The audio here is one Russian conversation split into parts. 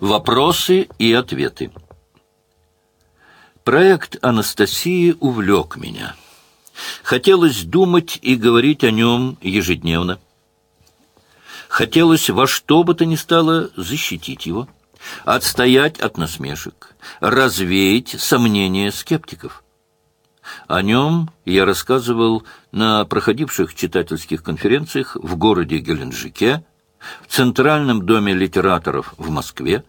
Вопросы и ответы. Проект Анастасии увлек меня. Хотелось думать и говорить о нем ежедневно. Хотелось во что бы то ни стало защитить его, отстоять от насмешек, развеять сомнения скептиков. О нем я рассказывал на проходивших читательских конференциях в городе Геленджике, в Центральном доме литераторов в Москве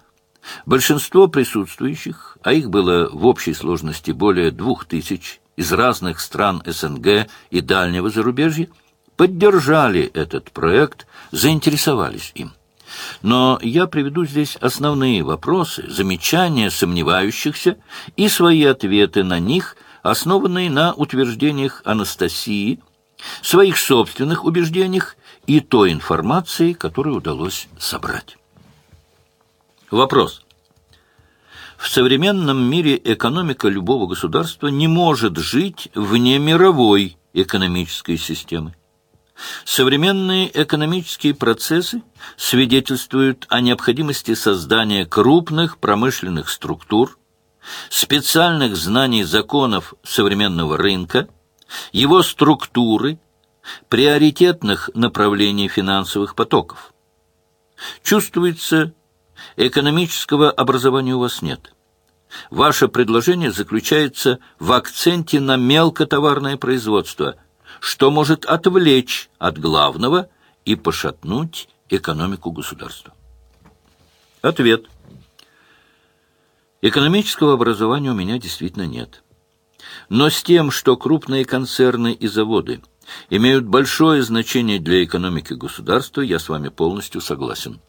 большинство присутствующих, а их было в общей сложности более двух тысяч из разных стран СНГ и дальнего зарубежья, поддержали этот проект, заинтересовались им. Но я приведу здесь основные вопросы, замечания сомневающихся и свои ответы на них, основанные на утверждениях Анастасии, своих собственных убеждениях и той информации, которую удалось собрать. Вопрос. В современном мире экономика любого государства не может жить вне мировой экономической системы. Современные экономические процессы свидетельствуют о необходимости создания крупных промышленных структур, специальных знаний законов современного рынка, его структуры, приоритетных направлений финансовых потоков. Чувствуется, экономического образования у вас нет. Ваше предложение заключается в акценте на мелкотоварное производство, что может отвлечь от главного и пошатнуть экономику государства. Ответ. Экономического образования у меня действительно нет. Но с тем, что крупные концерны и заводы – имеют большое значение для экономики государства, я с вами полностью согласен.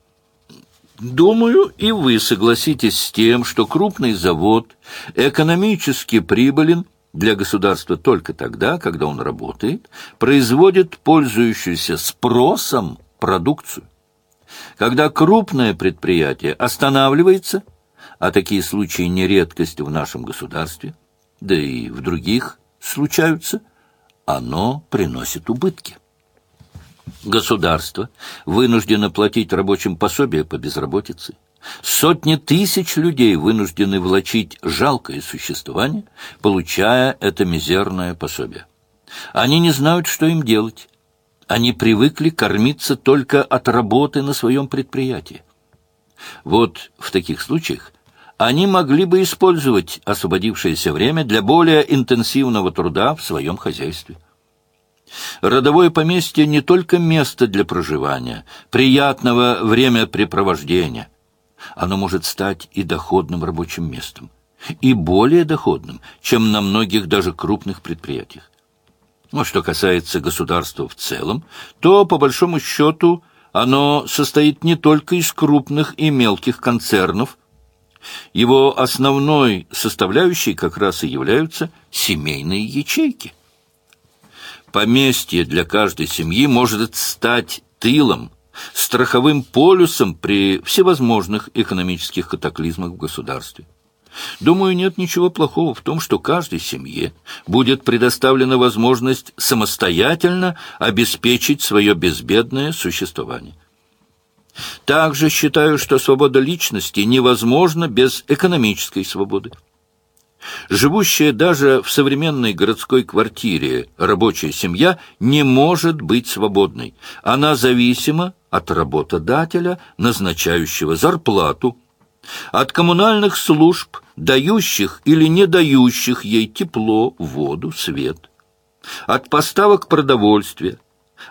Думаю, и вы согласитесь с тем, что крупный завод экономически прибылен для государства только тогда, когда он работает, производит пользующуюся спросом продукцию. Когда крупное предприятие останавливается, а такие случаи не редкость в нашем государстве, да и в других случаются – оно приносит убытки. Государство вынуждено платить рабочим пособие по безработице. Сотни тысяч людей вынуждены влачить жалкое существование, получая это мизерное пособие. Они не знают, что им делать. Они привыкли кормиться только от работы на своем предприятии. Вот в таких случаях они могли бы использовать освободившееся время для более интенсивного труда в своем хозяйстве. Родовое поместье не только место для проживания, приятного времяпрепровождения. Оно может стать и доходным рабочим местом, и более доходным, чем на многих даже крупных предприятиях. Но что касается государства в целом, то, по большому счету, оно состоит не только из крупных и мелких концернов, его основной составляющей как раз и являются семейные ячейки. Поместье для каждой семьи может стать тылом, страховым полюсом при всевозможных экономических катаклизмах в государстве. Думаю, нет ничего плохого в том, что каждой семье будет предоставлена возможность самостоятельно обеспечить свое безбедное существование. Также считаю, что свобода личности невозможна без экономической свободы. Живущая даже в современной городской квартире рабочая семья не может быть свободной. Она зависима от работодателя, назначающего зарплату, от коммунальных служб, дающих или не дающих ей тепло, воду, свет, от поставок продовольствия,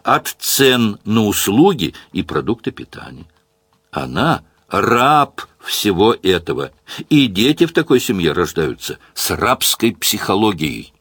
от цен на услуги и продукты питания. Она – раб всего этого, и дети в такой семье рождаются с рабской психологией.